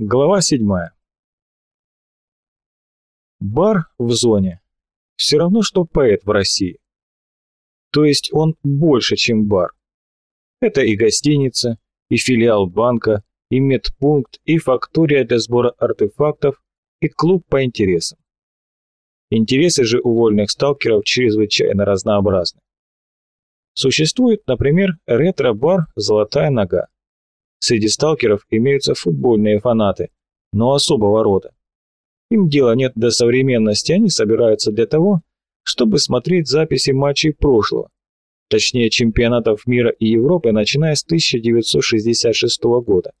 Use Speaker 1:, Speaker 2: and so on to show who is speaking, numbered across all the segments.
Speaker 1: Глава 7. Бар в зоне. Все равно, что поэт в России. То есть он больше, чем бар. Это и гостиница, и филиал банка, и медпункт, и фактория для сбора артефактов, и клуб по интересам. Интересы же у вольных сталкеров чрезвычайно разнообразны. Существует, например, ретро-бар «Золотая нога». Среди сталкеров имеются футбольные фанаты, но особого рода. Им дела нет до современности, они собираются для того, чтобы смотреть записи матчей прошлого, точнее чемпионатов мира и Европы, начиная с 1966 года.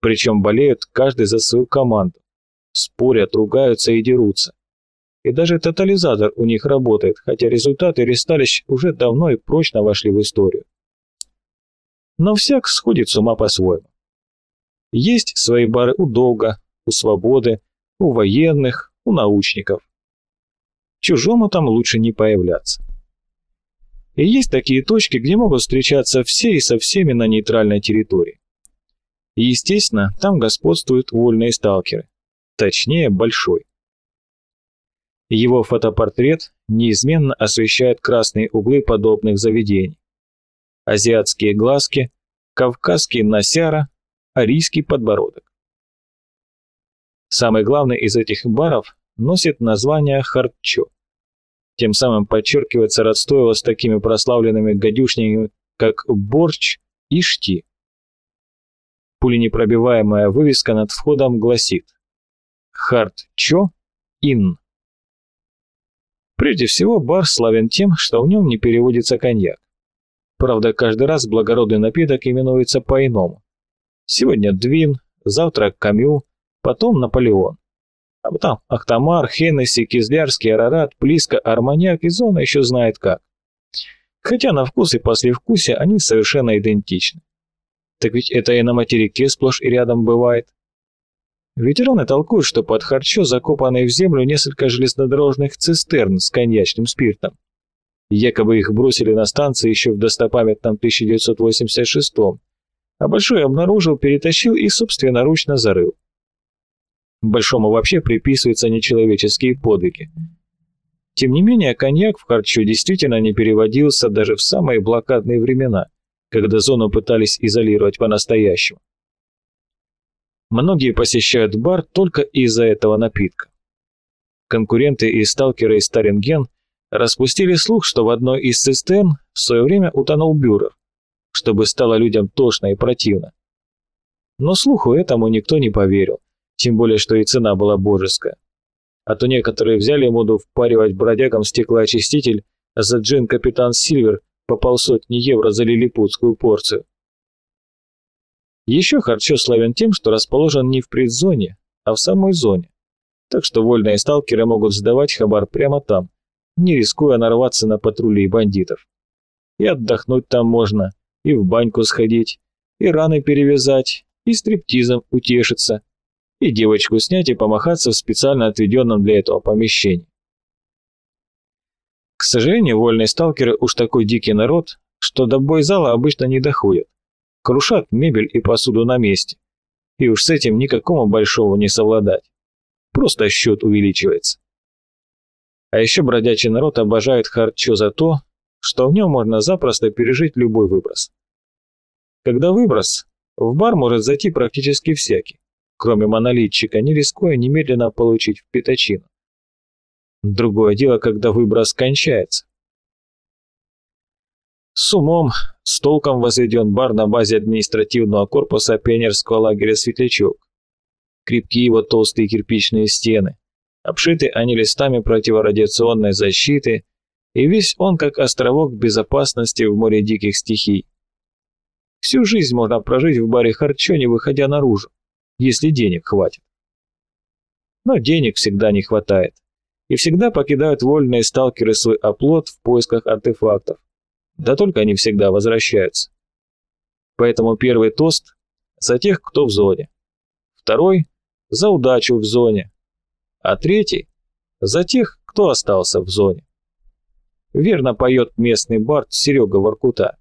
Speaker 1: Причем болеют каждый за свою команду, спорят, ругаются и дерутся. И даже тотализатор у них работает, хотя результаты ресталищ уже давно и прочно вошли в историю. Но всяк сходит с ума по-своему. Есть свои бары у Долга, у Свободы, у военных, у научников. Чужому там лучше не появляться. И есть такие точки, где могут встречаться все и со всеми на нейтральной территории. И, естественно, там господствуют вольные сталкеры. Точнее, большой. Его фотопортрет неизменно освещает красные углы подобных заведений. Азиатские глазки, кавказский носяра, арийский подбородок. Самый главный из этих баров носит название Харчо. Тем самым подчеркивается родство его с такими прославленными гадюшниками, как Борч и Шти. Пуленепробиваемая вывеска над входом гласит «Хартчо Ин». Прежде всего, бар славен тем, что в нем не переводится коньяк. Правда, каждый раз благородный напиток именуется по-иному. Сегодня Двин, завтра Камю, потом Наполеон. А потом Ахтамар, Хеннесси, Кизлярский, Арарат, Плиска, Арманьяк и Зона еще знает как. Хотя на вкус и послевкусие они совершенно идентичны. Так ведь это и на материке сплошь и рядом бывает. Ветераны толкуют, что под харчо закопаны в землю несколько железнодорожных цистерн с коньячным спиртом. Якобы их бросили на станции еще в достопамятном 1986 а Большой обнаружил, перетащил и собственноручно зарыл. Большому вообще приписываются нечеловеческие подвиги. Тем не менее, коньяк в харчо действительно не переводился даже в самые блокадные времена, когда зону пытались изолировать по-настоящему. Многие посещают бар только из-за этого напитка. Конкуренты и сталкеры из Старинген распустили слух, что в одной из цистерн в свое время утонул бюрер, чтобы стало людям тошно и противно. Но слуху этому никто не поверил, тем более, что и цена была божеская. А то некоторые взяли моду впаривать бродягам стеклоочиститель за джин Капитан Сильвер по полсотни евро за лилипутскую порцию. Еще Харчо славен тем, что расположен не в предзоне, а в самой зоне. Так что вольные сталкеры могут сдавать хабар прямо там, не рискуя нарваться на патрули и бандитов. И отдохнуть там можно, и в баньку сходить, и раны перевязать, и стриптизом утешиться, и девочку снять и помахаться в специально отведенном для этого помещении. К сожалению, вольные сталкеры уж такой дикий народ, что до бойзала обычно не доходят крушат мебель и посуду на месте. И уж с этим никакому большого не совладать. Просто счет увеличивается. А еще бродячий народ обожает харчо за то, что в нем можно запросто пережить любой выброс. Когда выброс, в бар может зайти практически всякий, кроме монолитчика, не рискуя немедленно получить в пятачину. Другое дело, когда выброс кончается. С умом, с толком возведен бар на базе административного корпуса пионерского лагеря «Светлячок». Крепкие его толстые кирпичные стены, обшиты они листами противорадиационной защиты, и весь он как островок безопасности в море диких стихий. Всю жизнь можно прожить в баре Харчо, не выходя наружу, если денег хватит. Но денег всегда не хватает, и всегда покидают вольные сталкеры свой оплот в поисках артефактов. Да только они всегда возвращаются. Поэтому первый тост за тех, кто в зоне. Второй – за удачу в зоне. А третий – за тех, кто остался в зоне. Верно поет местный бард Серега Воркута.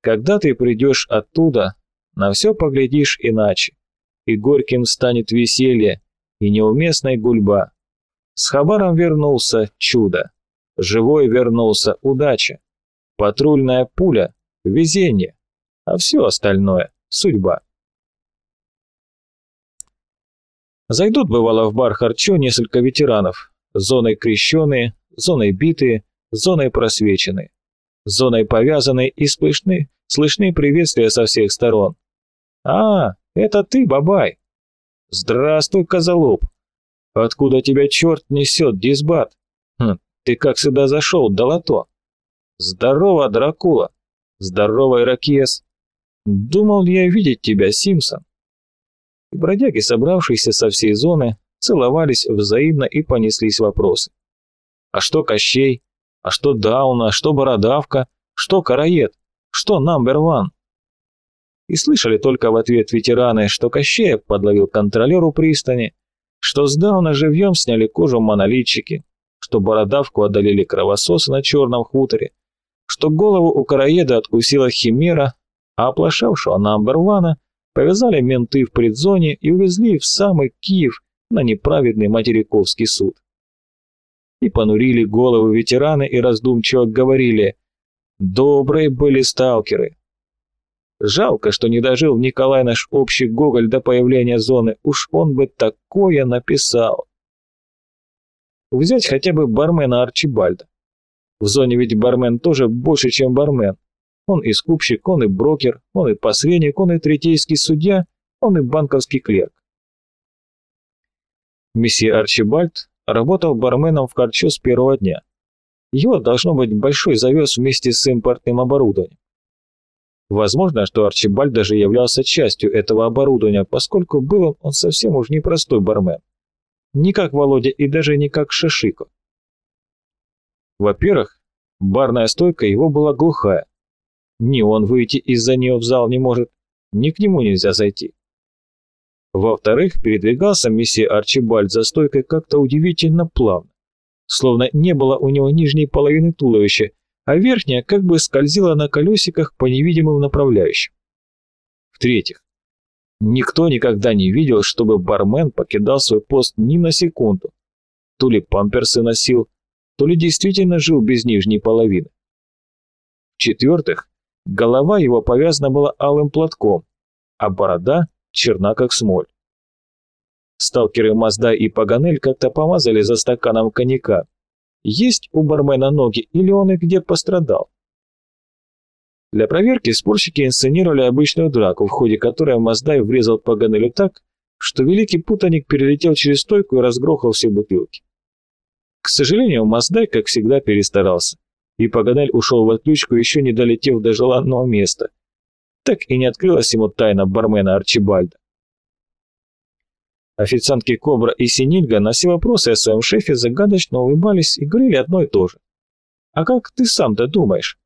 Speaker 1: Когда ты придешь оттуда, на все поглядишь иначе. и горьким станет веселье, и неуместной гульба. С Хабаром вернулся чудо. Живой вернулся удача. Патрульная пуля — везение. А все остальное — судьба. Зайдут, бывало, в бар Харчо несколько ветеранов. Зоной крещеные, зоной битые, зоной просвеченные. Зоной повязанные и слышны, слышны приветствия со всех сторон. «А, это ты, бабай!» «Здравствуй, козолоб! Откуда тебя черт несет, дисбат? Хм, ты как сюда зашел, долото?» «Здорово, Дракула! Здорово, Иракес! Думал я видеть тебя, Симпсон!» Бродяги, собравшиеся со всей зоны, целовались взаимно и понеслись вопросы. «А что Кощей? А что Дауна? Что Бородавка? Что Караед? Что Намбер Ван?» И слышали только в ответ ветераны, что Кощея подловил контролеру пристани, что с Дауна живьем сняли кожу монолитчики, что бородавку одолели кровососы на черном хуторе, что голову у караеда откусила химера, а оплошавшего Намбервана повязали менты в предзоне и увезли в самый Киев на неправедный материковский суд. И понурили головы ветераны и раздумчиво говорили «Добрые были сталкеры, Жалко, что не дожил Николай наш общий Гоголь до появления зоны, уж он бы такое написал. Взять хотя бы бармена Арчибальда. В зоне ведь бармен тоже больше, чем бармен. Он и скупщик, он и брокер, он и посредник, он и третейский судья, он и банковский клерк. Месье Арчибальд работал барменом в Харчо с первого дня. Его, должно быть, большой завез вместе с импортным оборудованием. Возможно, что Арчибальд даже являлся частью этого оборудования, поскольку был он совсем уж непростой бармен. Не как Володя и даже не как Шишико. Во-первых, барная стойка его была глухая. Ни он выйти из-за нее в зал не может, ни к нему нельзя зайти. Во-вторых, передвигался месье Арчибальд за стойкой как-то удивительно плавно, словно не было у него нижней половины туловища, а верхняя как бы скользила на колесиках по невидимым направляющим. В-третьих, никто никогда не видел, чтобы бармен покидал свой пост ни на секунду. То ли памперсы носил, то ли действительно жил без нижней половины. В-четвертых, голова его повязана была алым платком, а борода черна как смоль. Сталкеры Мазда и Паганель как-то помазали за стаканом коньяка, есть у бармена ноги или он и где пострадал. Для проверки спорщики инсценировали обычную драку, в ходе которой Маздай врезал Паганелю так, что великий путаник перелетел через стойку и разгрохал все бутылки. К сожалению, Маздай, как всегда, перестарался, и Паганель ушел в отключку, еще не долетев до желанного места. Так и не открылась ему тайна бармена Арчибальда. Официантки Кобра и Синильга на все вопросы о своем шефе загадочно улыбались и говорили одно и то же. «А как ты сам-то думаешь?»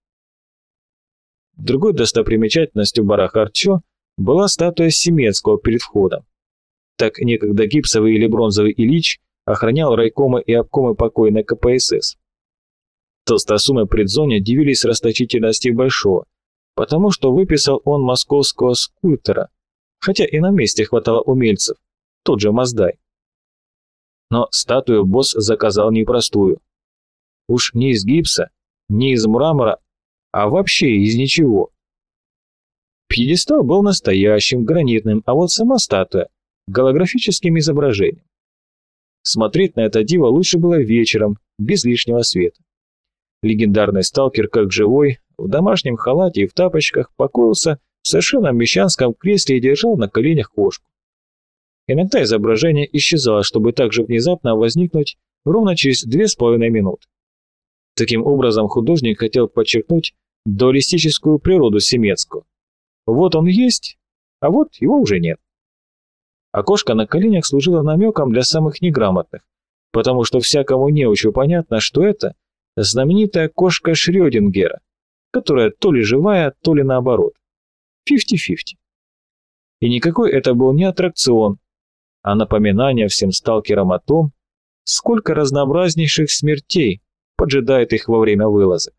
Speaker 1: Другой достопримечательностью бара Харчо была статуя Семецкого перед входом. Так некогда гипсовый или бронзовый Ильич охранял райкомы и обкомы покойной КПСС. Толстосумы предзоне дивились расточительности Большого, потому что выписал он московского скульптора, хотя и на месте хватало умельцев, тот же Маздай. Но статую босс заказал непростую. Уж не из гипса, не из мрамора, а вообще из ничего. Пьедестал был настоящим, гранитным, а вот сама статуя – голографическим изображением. Смотреть на это диво лучше было вечером, без лишнего света. Легендарный сталкер, как живой, в домашнем халате и в тапочках покоился в совершенно мещанском кресле и держал на коленях кошку. Иногда изображение исчезало, чтобы также внезапно возникнуть ровно через две с половиной минуты. Таким образом, художник хотел подчеркнуть дуалистическую природу Семецкого. Вот он есть, а вот его уже нет. Окошко на коленях служило намеком для самых неграмотных, потому что всякому неучу понятно, что это знаменитая кошка Шрёдингера, которая то ли живая, то ли наоборот. 50-50. И никакой это был не аттракцион, а напоминание всем сталкерам о том, сколько разнообразнейших смертей поджидает их во время вылазок.